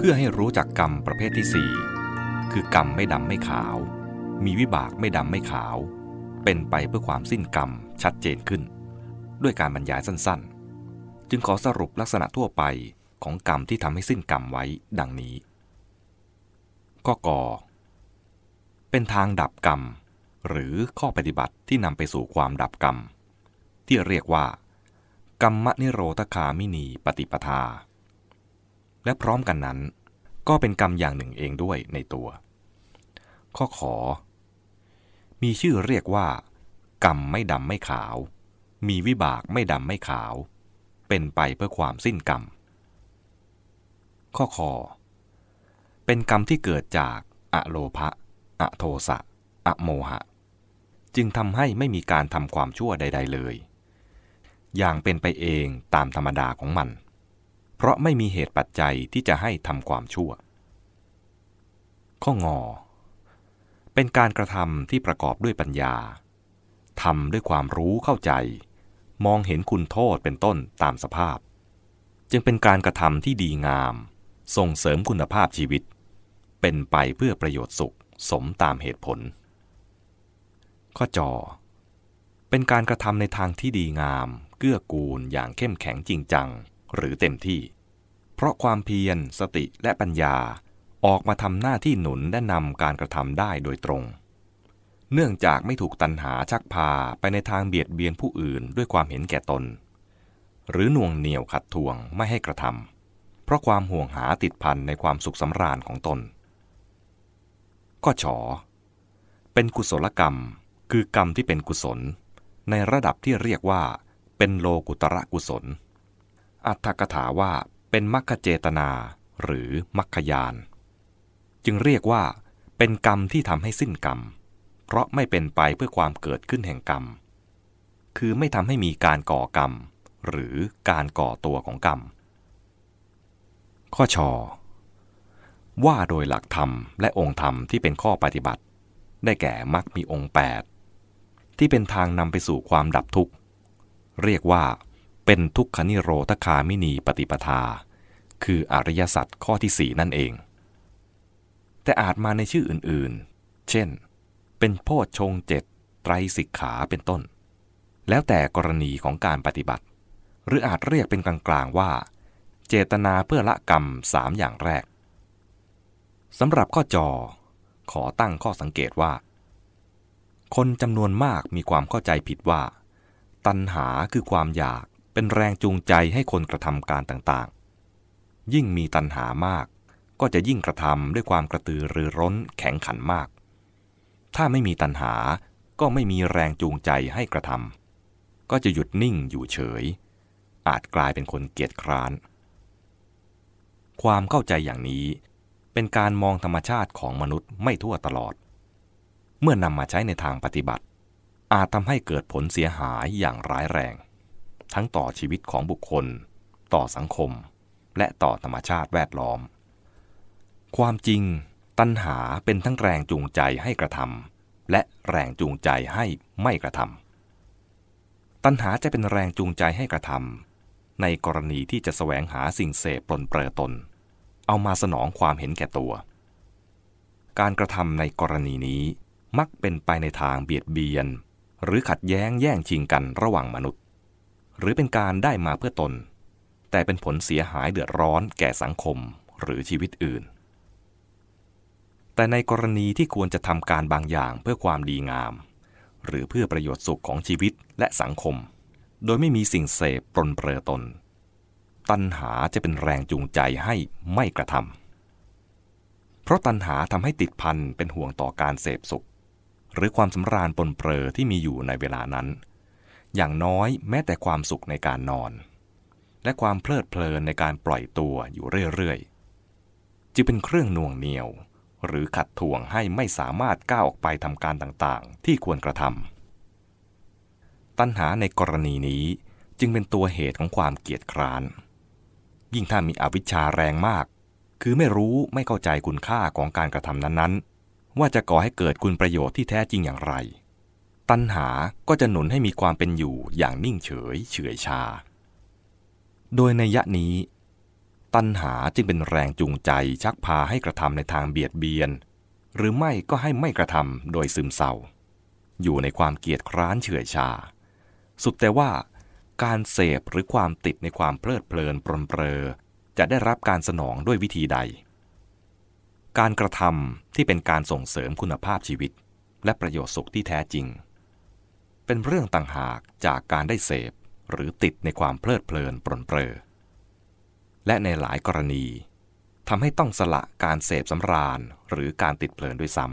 เพื่อให้รู้จักกรรมประเภทที่สี่คือกรรมไม่ดำไม่ขาว มีวิบากไม่ดำไม่ขาว เป็นไปเพื่อความสิ้นกรรมชัดเจนขึ้น ด้วยการบรรยายสั้นๆ จึงขอสรุปลักษณะทั่วไปของกรรมที่ทำให้สิ้นกรรมไว้ดังนี้ก็กอเป็นทางดับกรรม หรือข้อปฏิบัติที่นำไปสู่ความดับกรรม ที่เรียกว่า กรรมนิโรธคามินีปฏิปทา และพร้อมกันนั้น ก็เป็นกรรมอย่างหนึ่งเองด้วยในตัว ข้อขอ มีชื่อเรียกว่า กรรมไม่ดำไม่ขาว มีวิบากไม่ดำไม่ขาว เป็นไปเพื่อความสิ้นกรรม ข้อคอเป็นกรรมที่เกิดจากอะโลภะอะโทสะอะโมหะ จึงทำให้ไม่มีการทำความชั่วใด ๆ เลย อย่างเป็นไปเองตามธรรมดาของมัน เพราะไม่มีเหตุปัจจัยที่จะให้ทำความชั่ว ข้องอ เป็นการกระทำที่ประกอบด้วยปัญญาทำด้วยความรู้เข้าใจ มองเห็นคุณโทษเป็นต้นตามสภาพ จึงเป็นการกระทำที่ดีงาม ส่งเสริมคุณภาพชีวิต เป็นไปเพื่อประโยชน์สุขสมตามเหตุผล ข้อจอ เป็นการกระทำในทางที่ดีงาม เกื้อกูลอย่างเข้มแข็งจริงจัง หรือเต็มที่ เพราะความเพียร สติและปัญญาออกมาทำหน้าที่หนุนและนำการกระทำได้โดยตรง เนื่องจากไม่ถูกตันหาชักพาไปในทางเบียดเบียนผู้อื่นด้วยความเห็นแก่ตน หรือหน่วงเหนี่ยวขัดทวงไม่ให้กระทำเพราะความห่วงหาติดพันในความสุขสำราญของตน ก็ฉอ เป็นกุศลกรรม คือกรรมที่เป็นกุศล ในระดับที่เรียกว่า เป็นโลกุตระกุศล อัตถกถาว่าเป็นมัคคเจตนาหรือมัคคยาน จึงเรียกว่า เป็นกรรมที่ทำให้สิ้นกรรม เพราะไม่เป็นไปเพื่อความเกิดขึ้นแห่งกรรม คือไม่ทำให้มีการก่อกรรม หรือการก่อตัวของกรรม ข้อชอว่าโดยหลักธรรมและองค์ธรรมที่เป็นข้อปฏิบัติ ได้แก่มรรคมีองค์ 8 ที่เป็นทางนำไปสู่ความดับทุกข์ เรียกว่า เป็นทุกขนิโรธคามินีปฏิปทา คืออริยสัจข้อที่สี่นั่นเอง แต่อาจมาในชื่ออื่นๆ เช่น เป็นโพชฌงเจ็ดไตรสิกขาเป็นต้น แล้วแต่กรณีของการปฏิบัติ หรืออาจเรียกเป็นกลางๆว่า เจตนาเพื่อละกรรมสามอย่างแรกสำหรับข้อจอ ขอตั้งข้อสังเกตว่า คนจำนวนมากมีความเข้าใจผิดว่า ตัณหาคือความอยาก เป็นแรงจูงใจให้คนกระทำการต่างๆ ยิ่งมีตัณหามาก ก็จะยิ่งกระทำด้วยความกระตือรือร้นแข็งขันมาก ถ้าไม่มีตัณหาก็ไม่มีแรงจูงใจให้กระทำก็จะหยุดนิ่งอยู่เฉย อาจกลายเป็นคนเกียจคร้าน ความเข้าใจอย่างนี้ เป็นการมองธรรมชาติของมนุษย์ไม่ทั่วตลอด เมื่อนำมาใช้ในทางปฏิบัติ อาจทำให้เกิดผลเสียหายอย่างร้ายแรง ทั้งต่อชีวิตของบุคคล ต่อสังคม และต่อธรรมชาติแวดล้อม ความจริง ตัณหาเป็นทั้งแรงจูงใจให้กระทำและแรงจูงใจให้ไม่กระทำตัณหาจะเป็นแรงจูงใจให้กระทำในกรณีที่จะแสวงหาสิ่งเสพปลนเปลือตน เอามาสนองความเห็นแก่ตัว การกระทำในกรณีนี้มักเป็นไปในทางเบียดเบียน หรือขัดแย้งแย่งชิงกันระหว่างมนุษย์ หรือเป็นการได้มาเพื่อตน แต่เป็นผลเสียหายเดือดร้อนแก่สังคมหรือชีวิตอื่น แต่ในกรณีที่ควรจะทำการบางอย่างเพื่อความดีงาม หรือเพื่อประโยชน์สุขของชีวิตและสังคม โดยไม่มีสิ่งเสพปรนเปรอตน ตัณหาจะเป็นแรงจูงใจให้ไม่กระทำเพราะตัณหาทำให้ติดพันเป็นห่วงต่อการเสพสุข หรือความสำราญปนเปรอที่มีอยู่ในเวลานั้น อย่างน้อยแม้แต่ความสุขในการนอน และความเพลิดเพลินในการปล่อยตัวอยู่เรื่อยๆจึงเป็นเครื่องน่วงเหนียว หรือขัดทวงให้ไม่สามารถก้าวออกไปทำการต่างๆ ที่ควรกระทำตัณหาในกรณีนี้จึงเป็นตัวเหตุของความเกียจคร้าน ยิ่งถ้ามีอวิชชาแรงมาก คือไม่รู้ไม่เข้าใจคุณค่าของการกระทำนั้นๆ ว่าจะก่อให้เกิดคุณประโยชน์ที่แท้จริงอย่างไร ตัณหาก็จะหนุนให้มีความเป็นอยู่อย่างนิ่งเฉยเฉื่อยชา โดยในยะนี้ ตัณหาจึงเป็นแรงจูงใจชักพาให้กระทำในทางเบียดเบียน หรือไม่ก็ให้ไม่กระทำโดยซึมเศร้า อยู่ในความเกียจคร้านเฉื่อยชา สุดแต่ว่า การเสพหรือความติดในความเพลิดเพลินปรนเปรอจะได้รับการสนองด้วยวิธีใด การกระทำที่เป็นการส่งเสริมคุณภาพชีวิต และประโยชน์สุขที่แท้จริง เป็นเรื่องต่างหากจากการได้เสพหรือติดในความเพลิดเพลินปรนเปรอ และในหลายกรณีทำให้ต้องสละการเสพสำราญหรือการติดเพลินด้วยซ้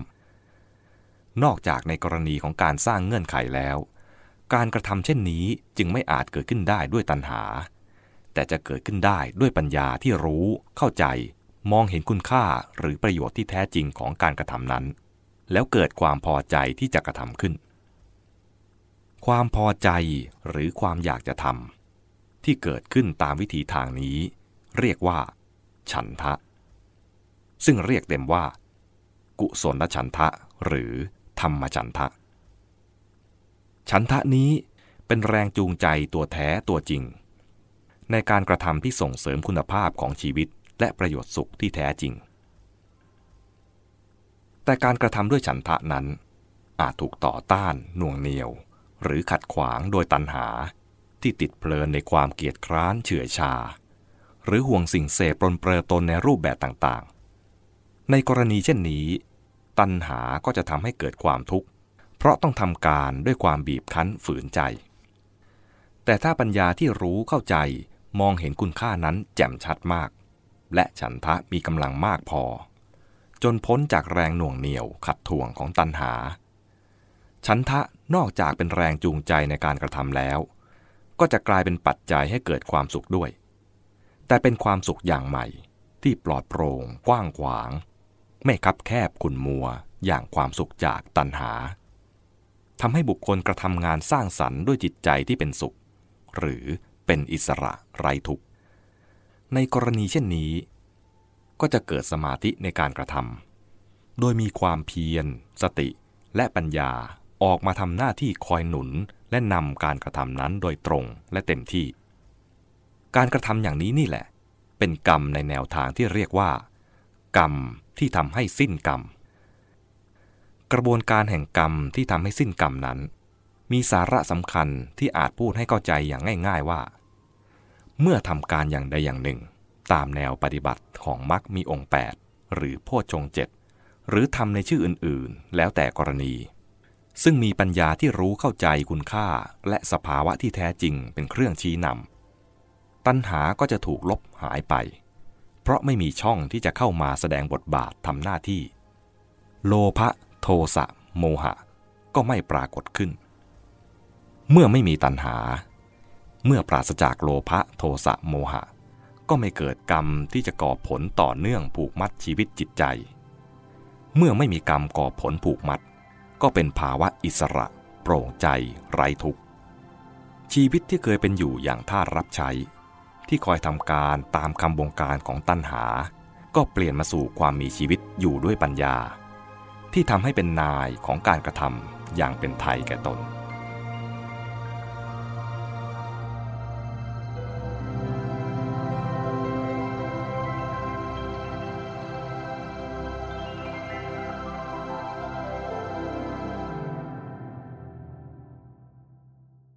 ำ นอกจากในกรณีของการสร้างเงื่อนไขแล้ว การกระทำเช่นนี้จึงไม่อาจเกิดขึ้นได้ด้วยตัณหา แต่จะเกิดขึ้นได้ด้วยปัญญาที่รู้เข้าใจ มองเห็นคุณค่าหรือประโยชน์ที่แท้จริงของการกระทำนั้น แล้วเกิดความพอใจที่จะกระทำขึ้น ความพอใจหรือความอยากจะทำที่เกิดขึ้นตามวิธีทางนี้ เรียกว่า ฉันทะ ซึ่งเรียกเต็มว่า กุศลฉันทะหรือธรรมฉันทะ ฉันทะนี้เป็นแรงจูงใจตัวแท้ตัวจริง ในการกระทำที่ส่งเสริมคุณภาพของชีวิตและประโยชน์สุขที่แท้จริง แต่การกระทำด้วยฉันทะนั้นอาจถูกต่อต้านน่วงเหนียว หรือขัดขวางโดยตัณหาที่ติดเพลินในความเกียจคร้านเฉื่อยชา หรือห่วงสิ่งเสพปรนเปรอตนในรูปแบบต่างๆ ในกรณีเช่นนี้ ตัณหาก็จะทำให้เกิดความทุกข์ เพราะต้องทำการด้วยความบีบคั้นฝืนใจ แต่ถ้าปัญญาที่รู้เข้าใจมองเห็นคุณค่านั้นแจ่มชัดมาก และฉันทะมีกำลังมากพอ จนพ้นจากแรงหน่วงเหนียวขัดทวงของตัณหา ฉันทะ นอกจากเป็นแรงจูงใจในการกระทำแล้ว ก็จะกลายเป็นปัจจัยให้เกิดความสุขด้วย แต่เป็นความสุขอย่างใหม่ ที่ปลอดโปร่งกว้างขวาง ไม่คับแคบขุนมัวอย่างความสุขจากตัณหาทำให้บุคคลกระทำงานสร้างสรรค์ด้วยจิตใจที่เป็นสุข หรือเป็นอิสระไร้ทุกข์ ในกรณีเช่นนี้ ก็จะเกิดสมาธิในการกระทำโดยมีความเพียร สติและปัญญา ออกมาทำหน้าที่คอยหนุนและนำการกระทำนั้นโดยตรงและเต็มที่ การกระทำอย่างนี้นี่แหละ เป็นกรรมในแนวทางที่เรียกว่า กรรมที่ทำให้สิ้นกรรม กระบวนการแห่งกรรมที่ทำให้สิ้นกรรมนั้น มีสาระสำคัญที่อาจพูดให้เข้าใจอย่างง่าย ๆว่า เมื่อทำการอย่างใดอย่างหนึ่ง ตามแนวปฏิบัติของมรรคมีองค์ 8 หรือโพชฌงเจ็ดหรือทำในชื่ออื่นๆ แล้วแต่กรณี ซึ่งมีปัญญาที่รู้เข้าใจคุณค่าและสภาวะที่แท้จริงเป็นเครื่องชี้นำตัณหาก็จะถูกลบหายไป เพราะไม่มีช่องที่จะเข้ามาแสดงบทบาททำหน้าที่ โลภะโทสะโมหะ ก็ไม่ปรากฏขึ้น เมื่อไม่มีตัณหา เมื่อปราศจากโลภะโทสะโมหะ ก็ไม่เกิดกรรมที่จะก่อผลต่อเนื่องผูกมัดชีวิตจิตใจ เมื่อไม่มีกรรมก่อผลผูกมัด ก็เป็นภาวะอิสระ โปร่งใจ ไร้ทุกข์ ชีวิตที่เคยเป็นอยู่อย่างท่ารับใช้ ที่คอยทำการตามคำบงการของตัณหา ก็เปลี่ยนมาสู่ความมีชีวิตอยู่ด้วยปัญญา ที่ทำให้เป็นนายของการกระทำอย่างเป็นไทยแก่ตน